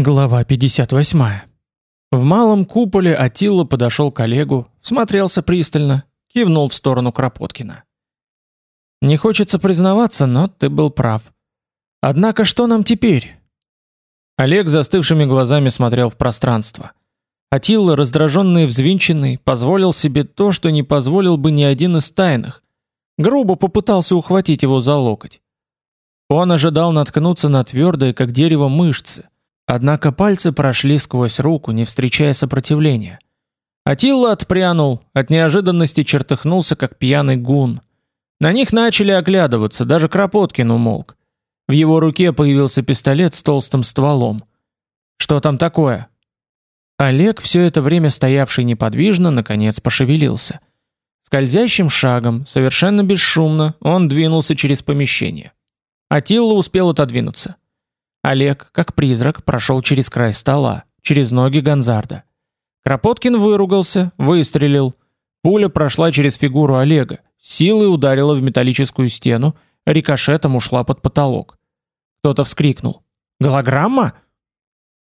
Глава 58. В малом куполе Атилла подошел к Олегу, смотрелся пристально, кивнул в сторону Кропоткина. Не хочется признаваться, но ты был прав. Однако что нам теперь? Олег застывшими глазами смотрел в пространство. Атилла, раздраженный и взвинченный, позволил себе то, что не позволил бы ни один из тайных. Грубо попытался ухватить его за локоть. Он ожидал наткнуться на твердые, как дерево, мышцы, Однако пальцы прошли сквозь руку, не встречая сопротивления. Атилла отпрянул, от неожиданности чертыхнулся, как пьяный гун. На них начали оглядываться, даже Кропоткин умолк. В его руке появился пистолет с толстым стволом. Что там такое? Олег, все это время стоявший неподвижно, наконец пошевелился. Скользящим шагом, совершенно бесшумно, он двинулся через помещение. Атилла успел отодвинуться. Олег, как призрак, прошел через край стола, через ноги Гонзарда. Кропоткин выругался, выстрелил. Пуля прошла через фигуру Олега, силой ударила в металлическую стену, рикошетом ушла под потолок. Кто-то вскрикнул: "Голограмма?"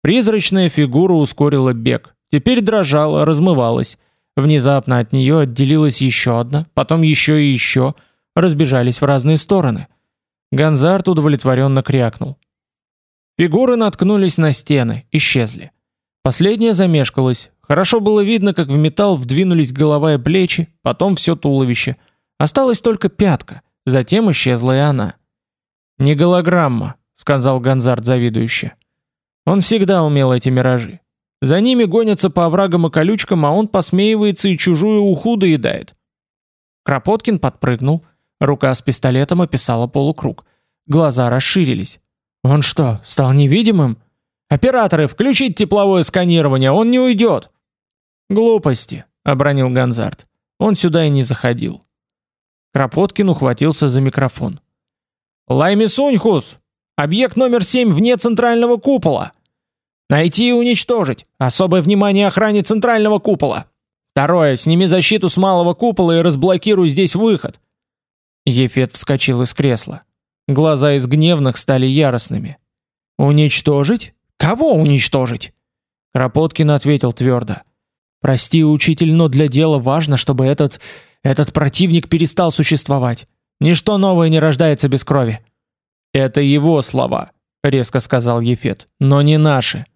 Призрачная фигура ускорила бег, теперь дрожала, размывалась. Внезапно от нее отделилась еще одна, потом еще и еще, разбежались в разные стороны. Гонзард удовлетворенно крякнул. Фигуры наткнулись на стены, исчезли. Последняя замешкалась. Хорошо было видно, как в металл вдвинулись голова и плечи, потом все туловище. Осталась только пятка, затем исчезла и она. «Не голограмма», — сказал Гонзард завидующе. Он всегда умел эти миражи. За ними гонятся по оврагам и колючкам, а он посмеивается и чужую уху доедает. Кропоткин подпрыгнул, рука с пистолетом описала полукруг. Глаза расширились. Он что, стал невидимым? Операторы, включить тепловое сканирование, он не уйдет. Глупости, обронил Ганзарт. Он сюда и не заходил. Кропоткин ухватился за микрофон. Лайми Суньхус, объект номер 7 вне центрального купола. Найти и уничтожить. Особое внимание охране центрального купола. Второе, сними защиту с малого купола и разблокируй здесь выход. Ефет вскочил из кресла. Глаза из гневных стали яростными. Уничтожить? Кого уничтожить? Кропоткин ответил твердо. Прости, учитель, но для дела важно, чтобы этот этот противник перестал существовать. Ничто новое не рождается без крови. Это его слова, резко сказал Ефет, но не наши.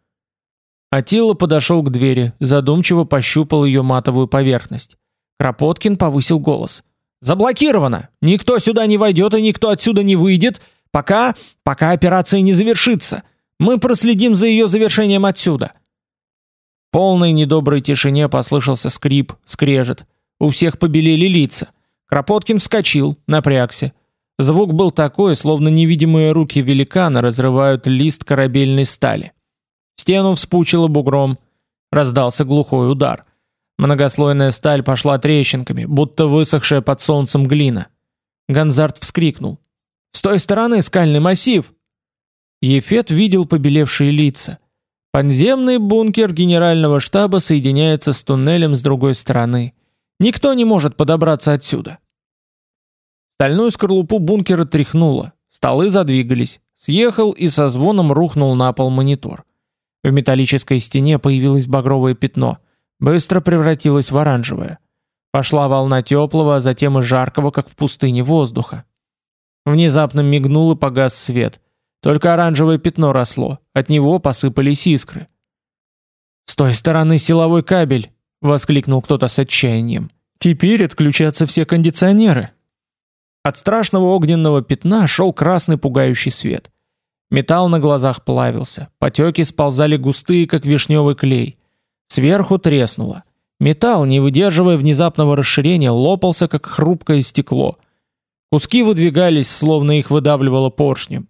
Атила подошел к двери, задумчиво пощупал ее матовую поверхность. Кропоткин повысил голос. Заблокировано. Никто сюда не войдет и никто отсюда не выйдет, пока пока операция не завершится. Мы проследим за ее завершением отсюда. В полной недоброй тишине послышался скрип, скрежет. У всех побелели лица. Кропоткин вскочил, напрягся. Звук был такой, словно невидимые руки великана разрывают лист корабельной стали. Стену вспучило бугром. Раздался глухой удар. Многослойная сталь пошла трещинками, будто высохшая под солнцем глина. Ганзарт вскрикнул: "С той стороны скальный массив!" Ефет видел побелевшие лица. Подземный бункер генерального штаба соединяется с туннелем с другой стороны. Никто не может подобраться отсюда. Стальную скорлупу бункера тряхнуло, столы задвигались. Съехал и со звоном рухнул на пол монитор. В металлической стене появилось багровое пятно быстро превратилась в оранжевое. Пошла волна теплого, а затем и жаркого, как в пустыне воздуха. Внезапно мигнул и погас свет. Только оранжевое пятно росло, от него посыпались искры. «С той стороны силовой кабель!» — воскликнул кто-то с отчаянием. «Теперь отключатся все кондиционеры!» От страшного огненного пятна шел красный пугающий свет. Металл на глазах плавился, потеки сползали густые, как вишневый клей — Сверху треснуло. Металл, не выдерживая внезапного расширения, лопался как хрупкое стекло. Куски выдвигались, словно их выдавливало поршнем.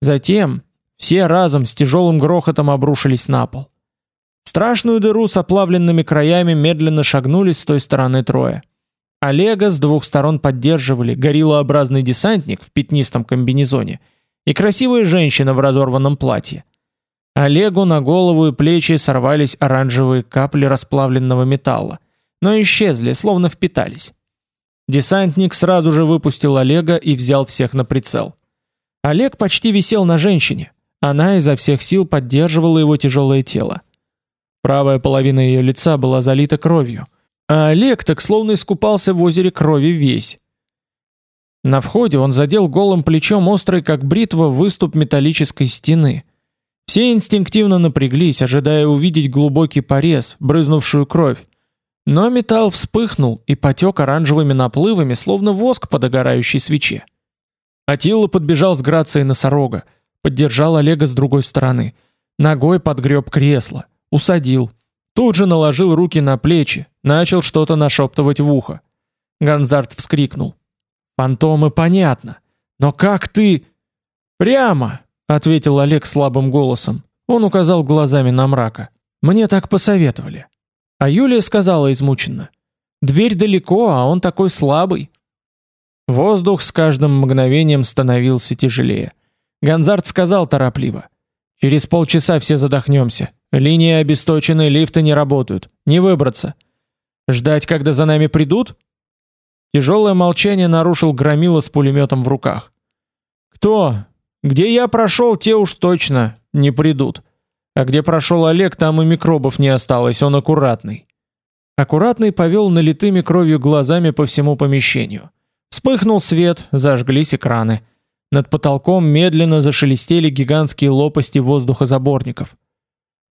Затем все разом с тяжелым грохотом обрушились на пол. В страшную дыру с оплавленными краями медленно шагнули с той стороны трое. Олега с двух сторон поддерживали гориллообразный десантник в пятнистом комбинезоне и красивая женщина в разорванном платье. Олегу на голову и плечи сорвались оранжевые капли расплавленного металла, но исчезли, словно впитались. Десантник сразу же выпустил Олега и взял всех на прицел. Олег почти висел на женщине. Она изо всех сил поддерживала его тяжелое тело. Правая половина ее лица была залита кровью, а Олег так словно искупался в озере крови весь. На входе он задел голым плечом острый как бритва выступ металлической стены. Все инстинктивно напряглись, ожидая увидеть глубокий порез, брызнувшую кровь. Но металл вспыхнул и потек оранжевыми наплывами, словно воск по догорающей свече. Атилла подбежал с грацией носорога, поддержал Олега с другой стороны, ногой подгреб кресло, усадил. Тут же наложил руки на плечи, начал что-то нашептывать в ухо. Ганзарт вскрикнул. «Фантомы понятно, но как ты...» «Прямо!» — ответил Олег слабым голосом. Он указал глазами на мрака. «Мне так посоветовали». А Юлия сказала измученно. «Дверь далеко, а он такой слабый». Воздух с каждым мгновением становился тяжелее. Ганзарт сказал торопливо. «Через полчаса все задохнемся. Линии обесточены, лифты не работают. Не выбраться. Ждать, когда за нами придут?» Тяжелое молчание нарушил громила с пулеметом в руках. «Кто? Где я прошел, те уж точно не придут. А где прошел Олег, там и микробов не осталось, он аккуратный. Аккуратный повел налитыми кровью глазами по всему помещению. Вспыхнул свет, зажглись экраны. Над потолком медленно зашелестели гигантские лопасти воздухозаборников.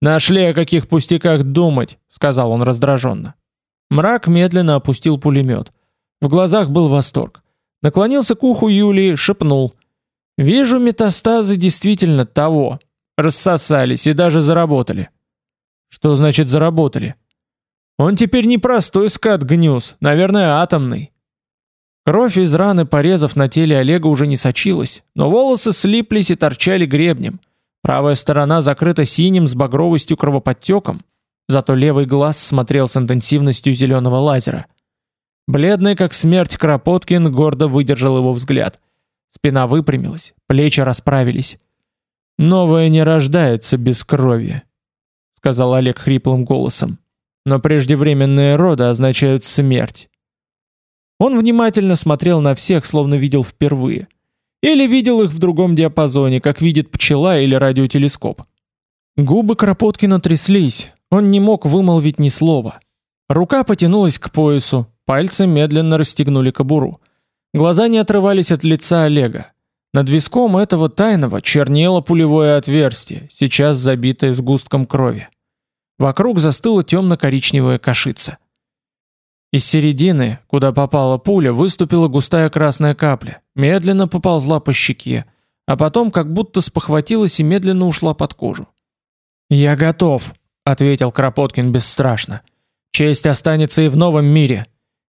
«Нашли о каких пустяках думать», — сказал он раздраженно. Мрак медленно опустил пулемет. В глазах был восторг. Наклонился к уху Юлии, шепнул. «Вижу метастазы действительно того рассосались и даже заработали. Что значит заработали? Он теперь не простой скат гнюс, наверное, атомный. Кровь из раны порезов на теле Олега уже не сочилась, но волосы слиплись и торчали гребнем. Правая сторона закрыта синим с багровостью кровоподтеком, зато левый глаз смотрел с интенсивностью зеленого лазера. Бледный как смерть Кропоткин гордо выдержал его взгляд. Спина выпрямилась, плечи расправились. Новое не рождается без крови, сказал Олег хриплым голосом. Но преждевременные роды означают смерть. Он внимательно смотрел на всех, словно видел впервые, или видел их в другом диапазоне, как видит пчела или радиотелескоп. Губы Кропоткина тряслись, он не мог вымолвить ни слова. Рука потянулась к поясу, пальцы медленно расстегнули кобуру. Глаза не отрывались от лица Олега. Над виском этого тайного чернело пулевое отверстие, сейчас забитое сгустком крови. Вокруг застыла темно-коричневая кашица. Из середины, куда попала пуля, выступила густая красная капля, медленно поползла по щеке, а потом как будто спохватилась и медленно ушла под кожу. «Я готов», — ответил Кропоткин бесстрашно. «Честь останется и в новом мире,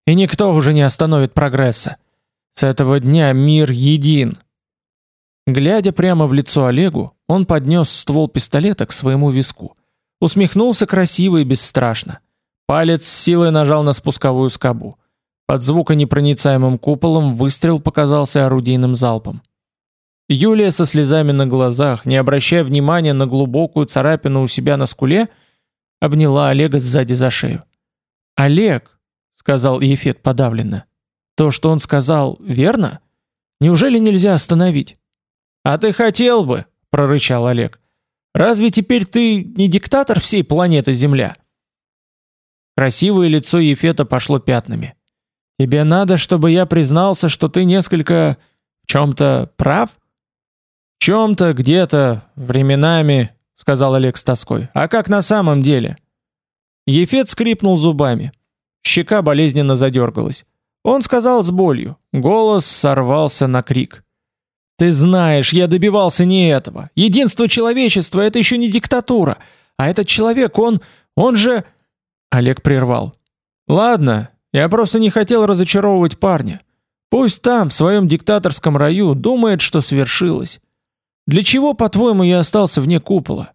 и никто уже не остановит прогресса. С этого дня мир един, Глядя прямо в лицо Олегу, он поднес ствол пистолета к своему виску. Усмехнулся красиво и бесстрашно. Палец с силой нажал на спусковую скобу. Под звуконепроницаемым куполом выстрел показался орудийным залпом. Юлия со слезами на глазах, не обращая внимания на глубокую царапину у себя на скуле, обняла Олега сзади за шею. "Олег", сказал Ефет подавленно. "То, что он сказал, верно? Неужели нельзя остановить?" А ты хотел бы, прорычал Олег. Разве теперь ты не диктатор всей планеты Земля? Красивое лицо Ефета пошло пятнами. Тебе надо, чтобы я признался, что ты несколько в чем то прав? В чем то где-то, временами, сказал Олег с тоской. А как на самом деле? Ефет скрипнул зубами. Щека болезненно задергалась. Он сказал с болью. Голос сорвался на крик. Ты знаешь, я добивался не этого. Единство человечества это еще не диктатура, а этот человек, он, он же Олег прервал. Ладно, я просто не хотел разочаровывать парня. Пусть там, в своем диктаторском раю, думает, что свершилось. Для чего, по-твоему, я остался вне купола?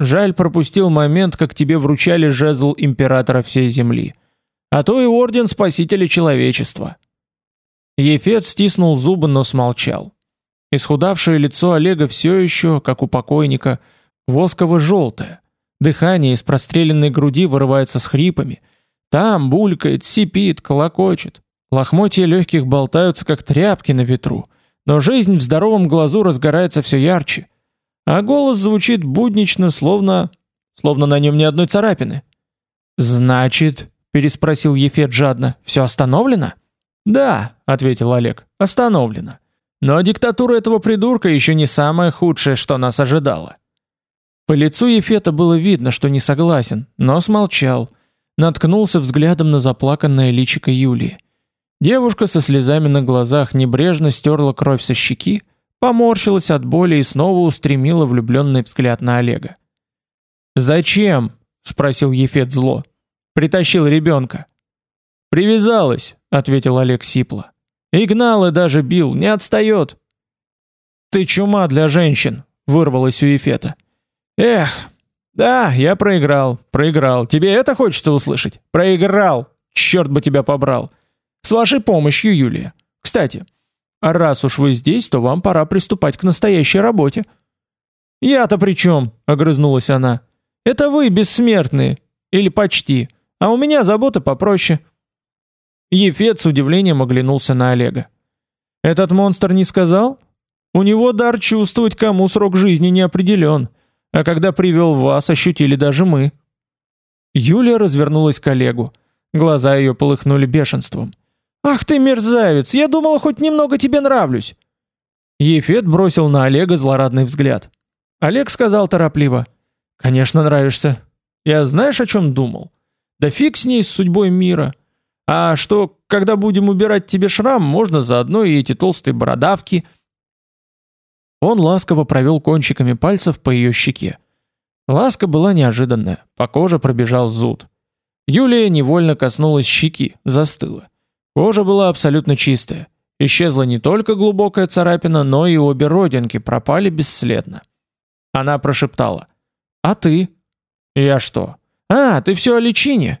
Жаль, пропустил момент, как тебе вручали жезл императора всей земли, а то и орден спасителя человечества. Ефет стиснул зубы, но смолчал. Исхудавшее лицо Олега все еще, как у покойника, восково-желтое. Дыхание из простреленной груди вырывается с хрипами. Там булькает, сипит, колокочет. Лохмотья легких болтаются, как тряпки на ветру. Но жизнь в здоровом глазу разгорается все ярче. а голос звучит буднично, словно... словно на нем ни одной царапины. «Значит...» — переспросил Ефет жадно. «Все остановлено?» «Да», — ответил Олег, — «остановлено. Но диктатура этого придурка еще не самое худшее, что нас ожидало». По лицу Ефета было видно, что не согласен, но смолчал, наткнулся взглядом на заплаканное личико Юлии. Девушка со слезами на глазах небрежно стерла кровь со щеки, поморщилась от боли и снова устремила влюбленный взгляд на Олега. «Зачем?» — спросил Ефет зло. «Притащил ребенка». «Привязалась», — ответил Олег сипло. «И гнал, и даже бил, не отстает». «Ты чума для женщин», — вырвалось у Ефета. «Эх, да, я проиграл, проиграл. Тебе это хочется услышать? Проиграл! Черт бы тебя побрал! С вашей помощью, Юлия. Кстати, а раз уж вы здесь, то вам пора приступать к настоящей работе». «Я-то при чем?» — огрызнулась она. «Это вы, бессмертные. Или почти. А у меня заботы попроще». Ефет с удивлением оглянулся на Олега. «Этот монстр не сказал? У него дар чувствовать, кому срок жизни не определен, а когда привел вас, ощутили даже мы». Юлия развернулась к Олегу. Глаза ее полыхнули бешенством. «Ах ты мерзавец! Я думала, хоть немного тебе нравлюсь!» Ефет бросил на Олега злорадный взгляд. Олег сказал торопливо. «Конечно нравишься. Я знаешь, о чем думал? Да фиг с ней, с судьбой мира. А что, когда будем убирать тебе шрам, можно заодно и эти толстые бородавки. Он ласково провел кончиками пальцев по ее щеке. Ласка была неожиданная, по коже пробежал зуд. Юлия невольно коснулась щеки, застыла. Кожа была абсолютно чистая. Исчезла не только глубокая царапина, но и обе родинки пропали бесследно. Она прошептала: "А ты?" "Я что? А, ты все о личине?"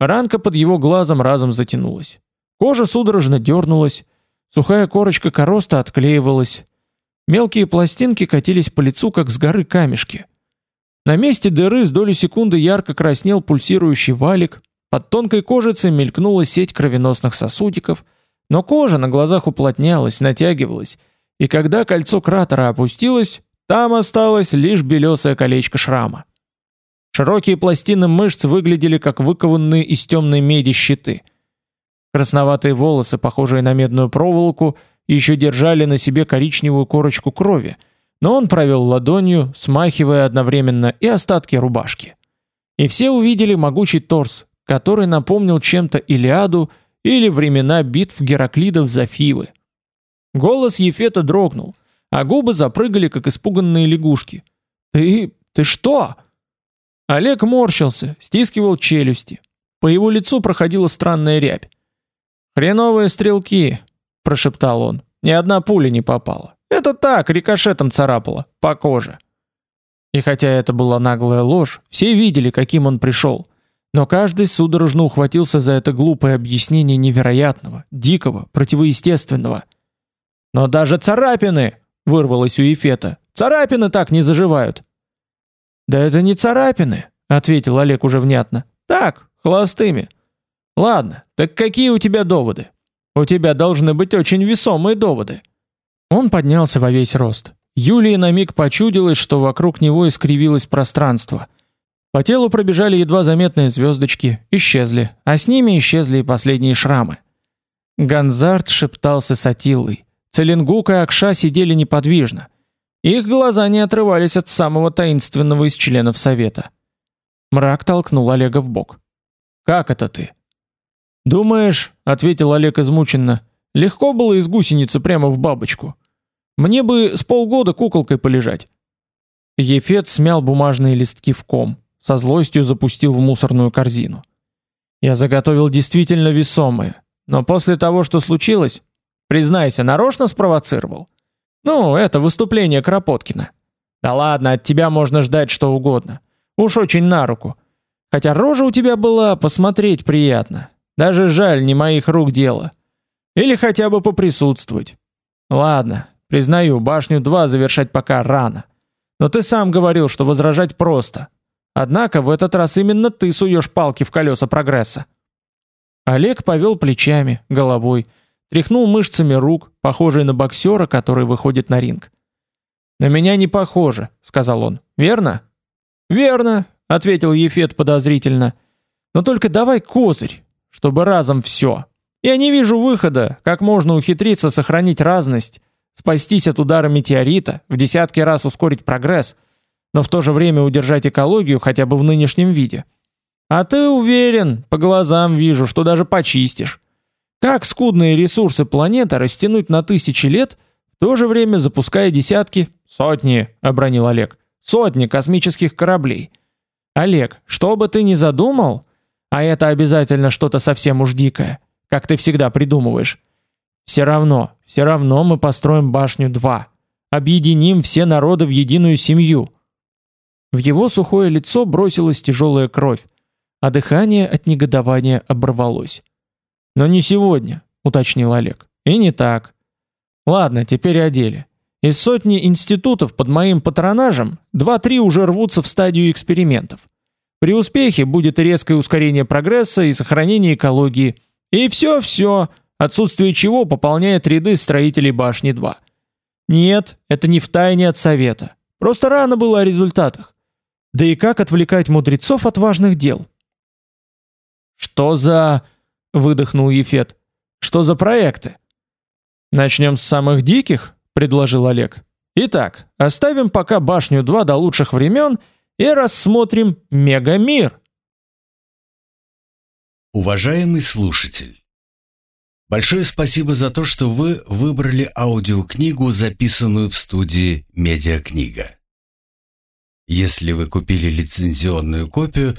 Ранка под его глазом разом затянулась. Кожа судорожно дернулась, сухая корочка короста отклеивалась. Мелкие пластинки катились по лицу, как с горы камешки. На месте дыры с долю секунды ярко краснел пульсирующий валик, под тонкой кожицей мелькнула сеть кровеносных сосудиков, но кожа на глазах уплотнялась, натягивалась, и когда кольцо кратера опустилось, там осталось лишь белесое колечко шрама. Широкие пластины мышц выглядели как выкованные из темной меди щиты. Красноватые волосы, похожие на медную проволоку, еще держали на себе коричневую корочку крови, но он провел ладонью, смахивая одновременно и остатки рубашки. И все увидели могучий торс, который напомнил чем-то Илиаду или времена битв Гераклидов за Фивы. Голос Ефета дрогнул, а губы запрыгали, как испуганные лягушки. «Ты... ты что?» Олег морщился, стискивал челюсти. По его лицу проходила странная рябь. «Хреновые стрелки», — прошептал он. «Ни одна пуля не попала. Это так, рикошетом царапало, по коже». И хотя это была наглая ложь, все видели, каким он пришел. Но каждый судорожно ухватился за это глупое объяснение невероятного, дикого, противоестественного. «Но даже царапины!» — вырвалось у Ефета. «Царапины так не заживают!» Да это не царапины, ответил Олег уже внятно. Так, холостыми. Ладно, так какие у тебя доводы? У тебя должны быть очень весомые доводы. Он поднялся во весь рост. Юлии на миг почудилось, что вокруг него искривилось пространство. По телу пробежали едва заметные звездочки, исчезли, а с ними исчезли и последние шрамы. Ганзарт шептался с Атиллой. Целенгук и Акша сидели неподвижно. Их глаза не отрывались от самого таинственного из членов совета. Мрак толкнул Олега в бок. Как это ты? Думаешь, ответил Олег измученно. Легко было из гусеницы прямо в бабочку. Мне бы с полгода куколкой полежать. Ефет смял бумажные листки в ком, со злостью запустил в мусорную корзину. Я заготовил действительно весомое, но после того, что случилось, признайся, нарочно спровоцировал. Ну, это выступление Кропоткина. Да ладно, от тебя можно ждать что угодно. Уж очень на руку. Хотя рожа у тебя была, посмотреть приятно. Даже жаль, не моих рук дело. Или хотя бы поприсутствовать. Ладно, признаю, башню 2 завершать пока рано. Но ты сам говорил, что возражать просто. Однако в этот раз именно ты суешь палки в колеса прогресса. Олег повел плечами, головой, тряхнул мышцами рук, похожий на боксера, который выходит на ринг. На меня не похоже, сказал он. Верно? Верно, ответил Ефет подозрительно. Но только давай козырь, чтобы разом все. Я не вижу выхода, как можно ухитриться сохранить разность, спастись от удара метеорита, в десятки раз ускорить прогресс, но в то же время удержать экологию хотя бы в нынешнем виде. А ты уверен, по глазам вижу, что даже почистишь. Как скудные ресурсы планеты растянуть на тысячи лет, в то же время запуская десятки, сотни, обронил Олег, сотни космических кораблей. Олег, что бы ты ни задумал, а это обязательно что-то совсем уж дикое, как ты всегда придумываешь. Все равно, все равно мы построим башню 2. Объединим все народы в единую семью. В его сухое лицо бросилась тяжелая кровь, а дыхание от негодования оборвалось. Но не сегодня, уточнил Олег. И не так. Ладно, теперь о деле. Из сотни институтов под моим патронажем два-три уже рвутся в стадию экспериментов. При успехе будет резкое ускорение прогресса и сохранение экологии. И все-все, отсутствие чего пополняет ряды строителей башни 2. Нет, это не в тайне от совета. Просто рано было о результатах. Да и как отвлекать мудрецов от важных дел? Что за выдохнул Ефет. Что за проекты? Начнем с самых диких, предложил Олег. Итак, оставим пока башню 2 до лучших времен и рассмотрим мегамир. Уважаемый слушатель, большое спасибо за то, что вы выбрали аудиокнигу, записанную в студии Медиакнига. Если вы купили лицензионную копию,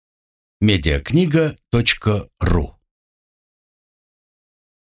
медиакнига.ру